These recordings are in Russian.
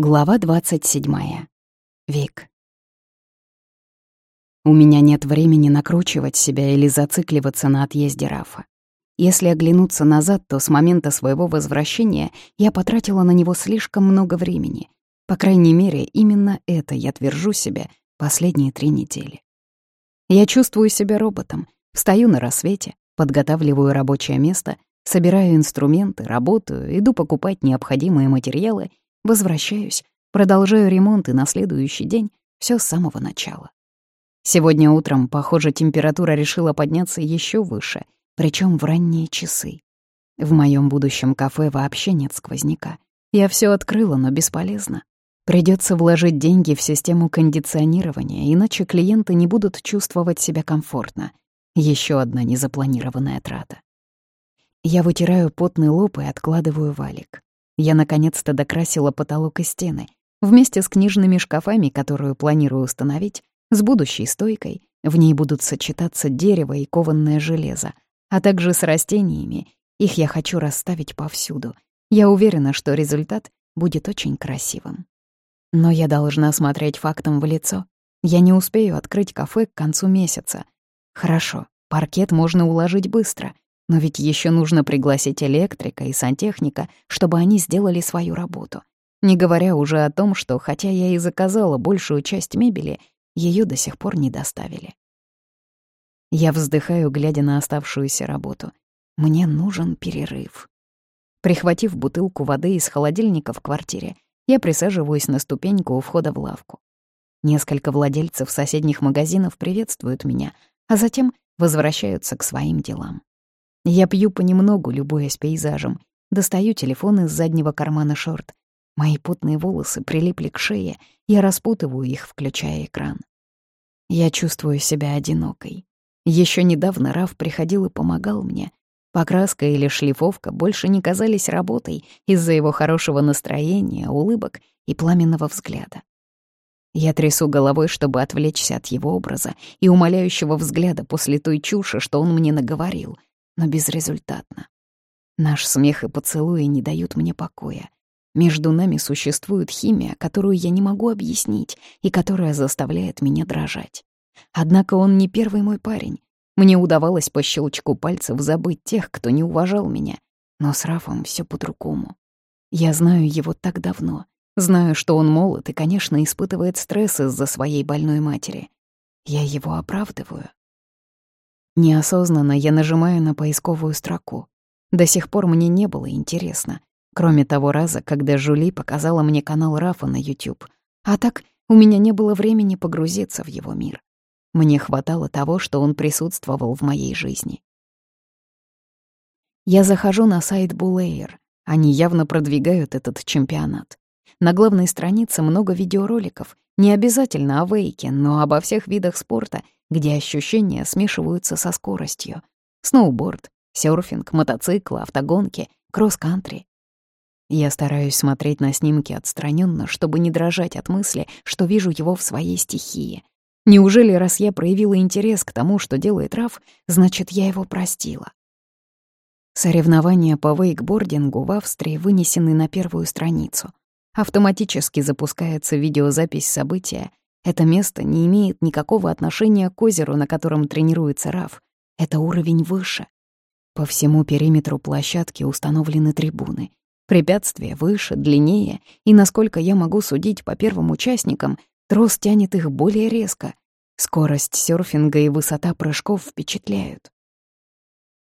Глава 27. Вик. У меня нет времени накручивать себя или зацикливаться на отъезде Рафа. Если оглянуться назад, то с момента своего возвращения я потратила на него слишком много времени. По крайней мере, именно это я твержу себе последние три недели. Я чувствую себя роботом, встаю на рассвете, подготавливаю рабочее место, собираю инструменты, работаю, иду покупать необходимые материалы — Возвращаюсь, продолжаю ремонт и на следующий день все с самого начала. Сегодня утром, похоже, температура решила подняться еще выше, причем в ранние часы. В моем будущем кафе вообще нет сквозняка. Я все открыла, но бесполезно. Придется вложить деньги в систему кондиционирования, иначе клиенты не будут чувствовать себя комфортно. Еще одна незапланированная трата. Я вытираю потный лоб и откладываю валик. Я наконец-то докрасила потолок и стены. Вместе с книжными шкафами, которую планирую установить, с будущей стойкой, в ней будут сочетаться дерево и кованное железо, а также с растениями. Их я хочу расставить повсюду. Я уверена, что результат будет очень красивым. Но я должна смотреть фактом в лицо. Я не успею открыть кафе к концу месяца. Хорошо, паркет можно уложить быстро — но ведь еще нужно пригласить электрика и сантехника, чтобы они сделали свою работу. Не говоря уже о том, что, хотя я и заказала большую часть мебели, ее до сих пор не доставили. Я вздыхаю, глядя на оставшуюся работу. Мне нужен перерыв. Прихватив бутылку воды из холодильника в квартире, я присаживаюсь на ступеньку у входа в лавку. Несколько владельцев соседних магазинов приветствуют меня, а затем возвращаются к своим делам. Я пью понемногу, любуясь пейзажем. Достаю телефон из заднего кармана шорт. Мои потные волосы прилипли к шее, я распутываю их, включая экран. Я чувствую себя одинокой. Еще недавно Раф приходил и помогал мне. Покраска или шлифовка больше не казались работой из-за его хорошего настроения, улыбок и пламенного взгляда. Я трясу головой, чтобы отвлечься от его образа и умоляющего взгляда после той чуши, что он мне наговорил — но безрезультатно. Наш смех и поцелуи не дают мне покоя. Между нами существует химия, которую я не могу объяснить и которая заставляет меня дрожать. Однако он не первый мой парень. Мне удавалось по щелчку пальцев забыть тех, кто не уважал меня. Но с Рафом все по-другому. Я знаю его так давно. Знаю, что он молод и, конечно, испытывает стресс из-за своей больной матери. Я его оправдываю. Неосознанно я нажимаю на поисковую строку. До сих пор мне не было интересно, кроме того раза, когда Жули показала мне канал Рафа на YouTube. А так у меня не было времени погрузиться в его мир. Мне хватало того, что он присутствовал в моей жизни. Я захожу на сайт Булэйр. Они явно продвигают этот чемпионат. На главной странице много видеороликов, не обязательно о вейке, но обо всех видах спорта — где ощущения смешиваются со скоростью. Сноуборд, серфинг, мотоциклы, автогонки, кросс-кантри. Я стараюсь смотреть на снимки отстраненно, чтобы не дрожать от мысли, что вижу его в своей стихии. Неужели, раз я проявила интерес к тому, что делает Раф, значит, я его простила? Соревнования по вейкбордингу в Австрии вынесены на первую страницу. Автоматически запускается видеозапись события, это место не имеет никакого отношения к озеру, на котором тренируется Раф. Это уровень выше. По всему периметру площадки установлены трибуны. Препятствия выше, длиннее, и, насколько я могу судить по первым участникам, трос тянет их более резко. Скорость серфинга и высота прыжков впечатляют.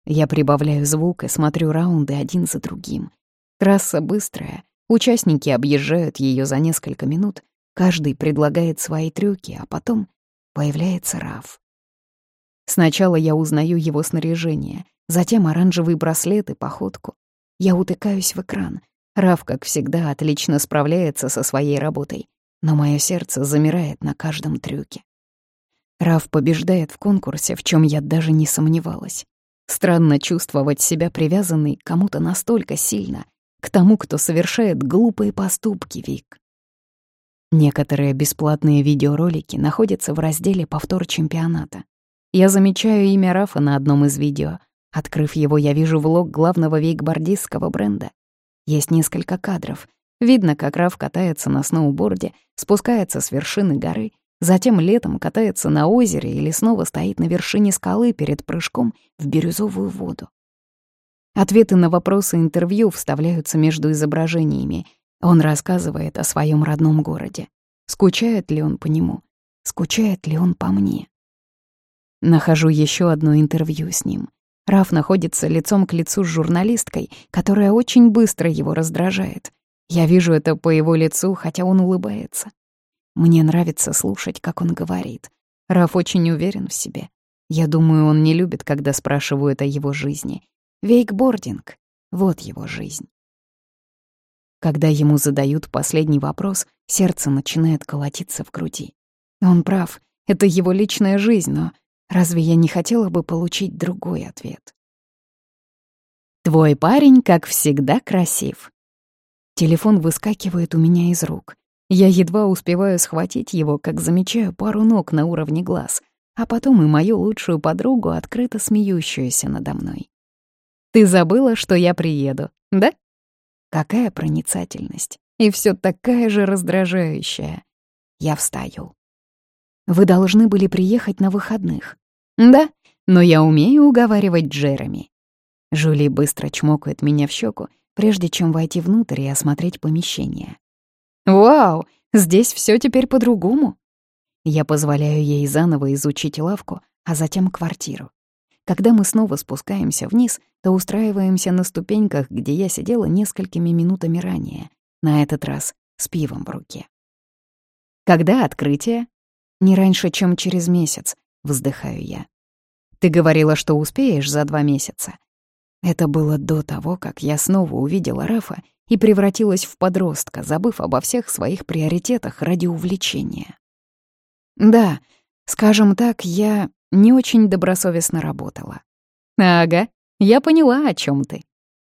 Я прибавляю звук и смотрю раунды один за другим. Трасса быстрая, участники объезжают ее за несколько минут, Каждый предлагает свои трюки, а потом появляется Раф. Сначала я узнаю его снаряжение, затем оранжевый браслет и походку. Я утыкаюсь в экран. Раф, как всегда, отлично справляется со своей работой, но мое сердце замирает на каждом трюке. Раф побеждает в конкурсе, в чем я даже не сомневалась. Странно чувствовать себя привязанной к кому-то настолько сильно, к тому, кто совершает глупые поступки, Вик. Некоторые бесплатные видеоролики находятся в разделе «Повтор чемпионата». Я замечаю имя Рафа на одном из видео. Открыв его, я вижу влог главного вейкбордистского бренда. Есть несколько кадров. Видно, как Раф катается на сноуборде, спускается с вершины горы, затем летом катается на озере или снова стоит на вершине скалы перед прыжком в бирюзовую воду. Ответы на вопросы интервью вставляются между изображениями. Он рассказывает о своем родном городе. Скучает ли он по нему? Скучает ли он по мне? Нахожу еще одно интервью с ним. Раф находится лицом к лицу с журналисткой, которая очень быстро его раздражает. Я вижу это по его лицу, хотя он улыбается. Мне нравится слушать, как он говорит. Раф очень уверен в себе. Я думаю, он не любит, когда спрашивают о его жизни. Вейкбординг — вот его жизнь. Когда ему задают последний вопрос, сердце начинает колотиться в груди. Он прав, это его личная жизнь, но разве я не хотела бы получить другой ответ? «Твой парень, как всегда, красив». Телефон выскакивает у меня из рук. Я едва успеваю схватить его, как замечаю пару ног на уровне глаз, а потом и мою лучшую подругу, открыто смеющуюся надо мной. Ты забыла, что я приеду, да? Какая проницательность. И все такая же раздражающая. Я встаю. Вы должны были приехать на выходных. Да, но я умею уговаривать Джереми. Жули быстро чмокает меня в щеку, прежде чем войти внутрь и осмотреть помещение. «Вау, здесь все теперь по-другому». Я позволяю ей заново изучить лавку, а затем квартиру. Когда мы снова спускаемся вниз, то устраиваемся на ступеньках, где я сидела несколькими минутами ранее, на этот раз с пивом в руке. «Когда открытие?» «Не раньше, чем через месяц», — вздыхаю я. «Ты говорила, что успеешь за два месяца». Это было до того, как я снова увидела Рафа и превратилась в подростка, забыв обо всех своих приоритетах ради увлечения. Да, скажем так, я не очень добросовестно работала. Ага, я поняла, о чем ты.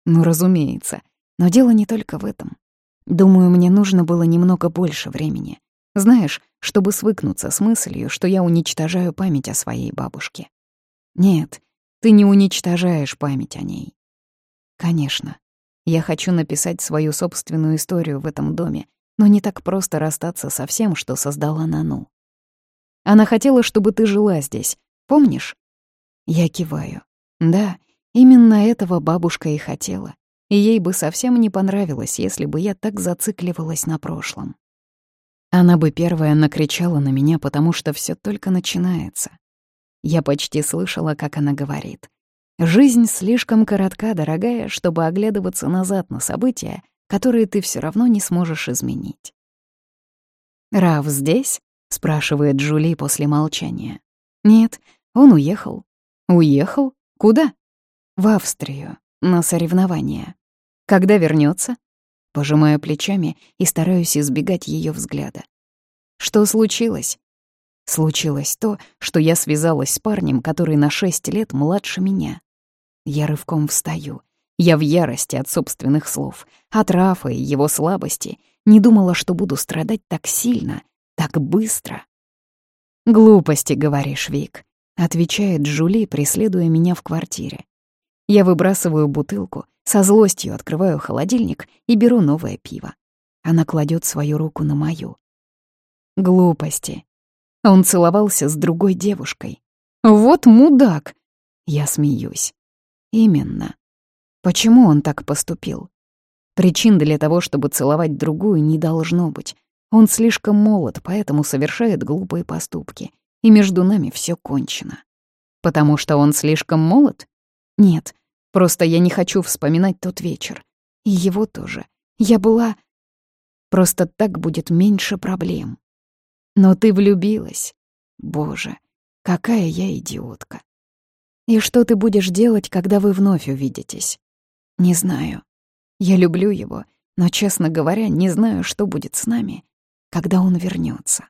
Ну, разумеется. Но дело не только в этом. Думаю, мне нужно было немного больше времени. Знаешь, чтобы свыкнуться с мыслью, что я уничтожаю память о своей бабушке. Нет, ты не уничтожаешь память о ней. Конечно, я хочу написать свою собственную историю в этом доме, но не так просто расстаться со всем, что создала Нану. Она хотела, чтобы ты жила здесь, Помнишь?» Я киваю. «Да, именно этого бабушка и хотела. И ей бы совсем не понравилось, если бы я так зацикливалась на прошлом. Она бы первая накричала на меня, потому что все только начинается. Я почти слышала, как она говорит. «Жизнь слишком коротка, дорогая, чтобы оглядываться назад на события, которые ты все равно не сможешь изменить». «Рав здесь?» — спрашивает Джули после молчания. Нет, он уехал. Уехал? Куда? В Австрию, на соревнования. Когда вернется? Пожимаю плечами и стараюсь избегать ее взгляда. Что случилось? Случилось то, что я связалась с парнем, который на шесть лет младше меня. Я рывком встаю. Я в ярости от собственных слов, от Рафа и его слабости. Не думала, что буду страдать так сильно, так быстро. «Глупости, говоришь, Вик», — отвечает Джули, преследуя меня в квартире. Я выбрасываю бутылку, со злостью открываю холодильник и беру новое пиво. Она кладет свою руку на мою. Глупости. Он целовался с другой девушкой. Вот мудак! Я смеюсь. Именно. Почему он так поступил? Причин для того, чтобы целовать другую, не должно быть. Он слишком молод, поэтому совершает глупые поступки. И между нами все кончено. Потому что он слишком молод? Нет, просто я не хочу вспоминать тот вечер. И его тоже. Я была... Просто так будет меньше проблем. Но ты влюбилась. Боже, какая я идиотка. И что ты будешь делать, когда вы вновь увидитесь? Не знаю. Я люблю его, но, честно говоря, не знаю, что будет с нами, когда он вернется.